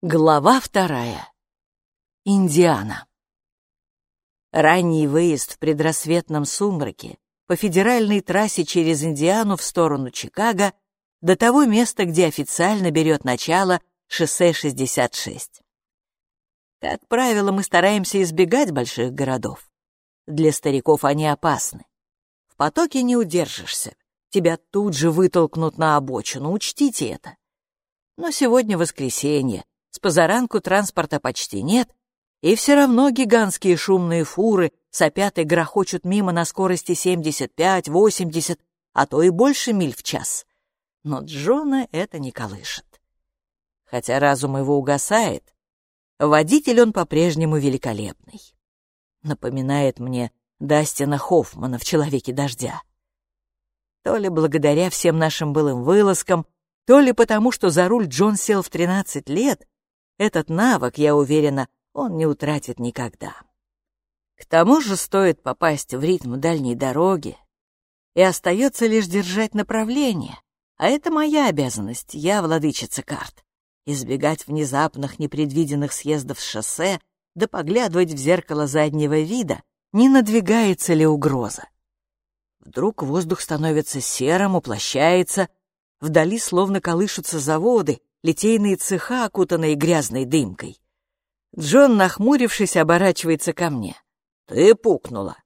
Глава вторая. Индиана. Ранний выезд в предрассветном сумраке по федеральной трассе через Индиану в сторону Чикаго до того места, где официально берет начало шоссе 66. Как правило, мы стараемся избегать больших городов. Для стариков они опасны. В потоке не удержишься. Тебя тут же вытолкнут на обочину, учтите это. Но сегодня воскресенье, с позаранку транспорта почти нет, и все равно гигантские шумные фуры сопят и грохочут мимо на скорости 75-80, а то и больше миль в час. Но Джона это не колышет. Хотя разум его угасает, водитель он по-прежнему великолепный. Напоминает мне Дастина Хоффмана в «Человеке дождя». То ли благодаря всем нашим былым вылазкам, то ли потому, что за руль Джон сел в 13 лет, этот навык, я уверена, он не утратит никогда. К тому же стоит попасть в ритм дальней дороги, и остается лишь держать направление, а это моя обязанность, я владычица карт. Избегать внезапных непредвиденных съездов с шоссе, да поглядывать в зеркало заднего вида, не надвигается ли угроза. Вдруг воздух становится серым, уплощается, вдали словно колышутся заводы, литейные цеха, окутанные грязной дымкой. Джон, нахмурившись, оборачивается ко мне. «Ты пукнула?»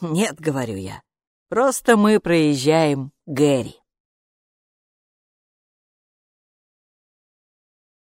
«Нет», — говорю я, — «просто мы проезжаем Гэри».